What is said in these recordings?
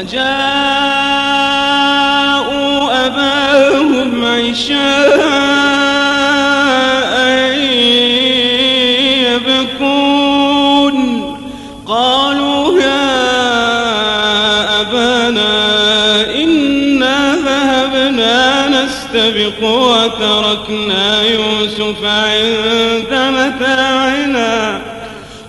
وجاءوا أباهم عشاء يبكون. قالوا يا أبانا إنا ذهبنا نستبق وتركنا يوسف عند متاعنا.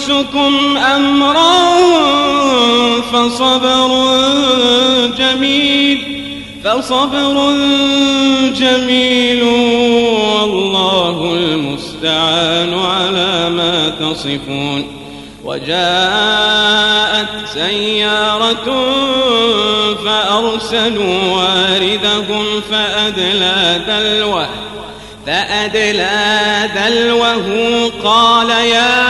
أنفسكم أمرا فصبر جميل فصبر جميل. والله المستعان على ما تصفون. وجاءت سيارة فأرسلوا واردهم فأدلى دلوه فأدلى دلوه. قال يا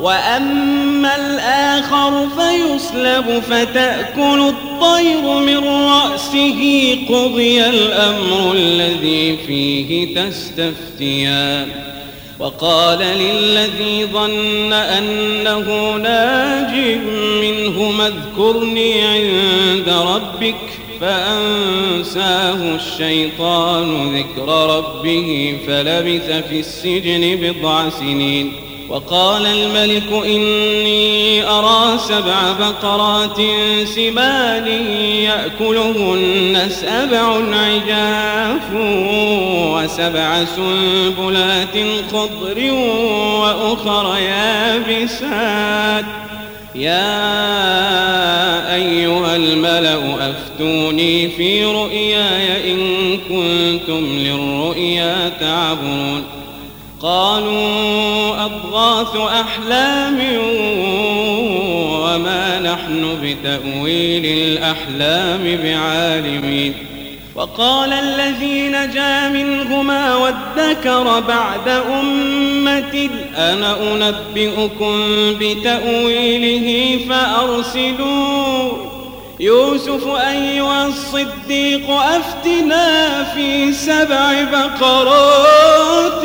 وأما الآخر فيصلب فتأكل الطير من رأسه قضي الأمر الذي فيه تستفتيان وقال للذي ظن أنه ناج منه اذكرني عند ربك فأنساه الشيطان ذكر ربه فلبث في السجن بضع سنين. وقال الملك إني أرى سبع بقرات سمان يأكلهن سبع عجاف وسبع سنبلات خضر وأخر يابسات. يا أيها الملأ أفتوني في رؤياي إن كنتم للرؤيا تعبرون قالوا أضغاث أحلام وما نحن بتأويل الأحلام بعالمين. وقال الذي نجا منهما وادكر بعد أمة أنا أنبئكم بتأويله فأرسلوا يوسف أيها الصديق أفتنا في سبع بقرات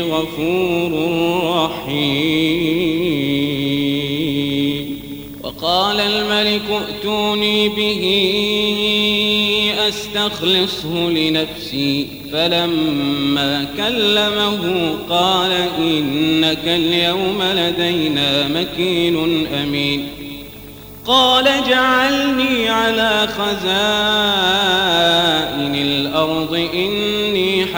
غفور رحيم. وقال الملك ائتوني به أستخلصه لنفسي. فلما كلمه قال إنك اليوم لدينا مكين أمين. قال جعلني على خزائن الأرض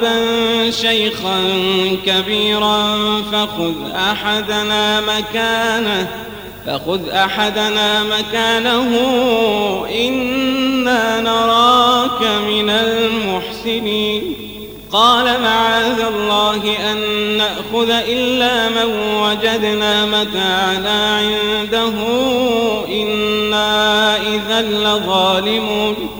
أبا شيخا كبيرا فخذ أحدنا مكانه فخذ أحدنا مكانه إنا نراك من المحسنين. قال معاذ الله أن نأخذ إلا من وجدنا متاعنا عنده إنا إذا لظالمون.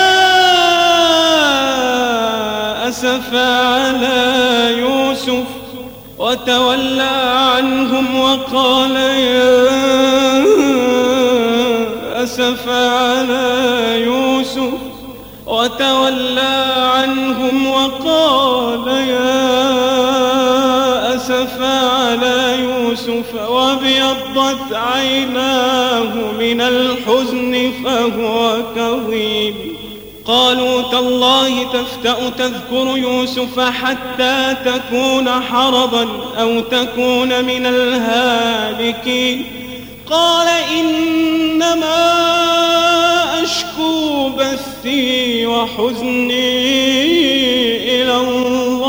وتولى عنهم وقال يا أسف على يوسف وتولى عنهم وقال يا أسف على يوسف وابيضت عيناه من الحزن فهو قالوا تالله تفتأ تذكر يوسف حتى تكون حرضا أو تكون من الهالكين. قال إنما أشكو بثي وحزني إلى الله.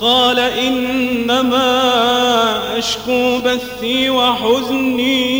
قال إنما أشكو بثي وحزني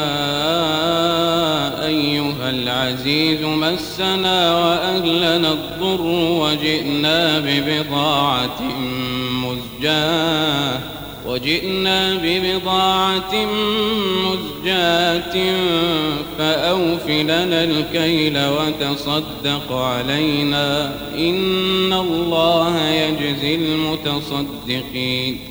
العزيز مسنا وأهلنا الضر وجئنا ببضاعة مزجاة وجئنا ببضاعة مزجاة فأوف لنا الكيل وتصدق علينا إن الله يجزي المتصدقين.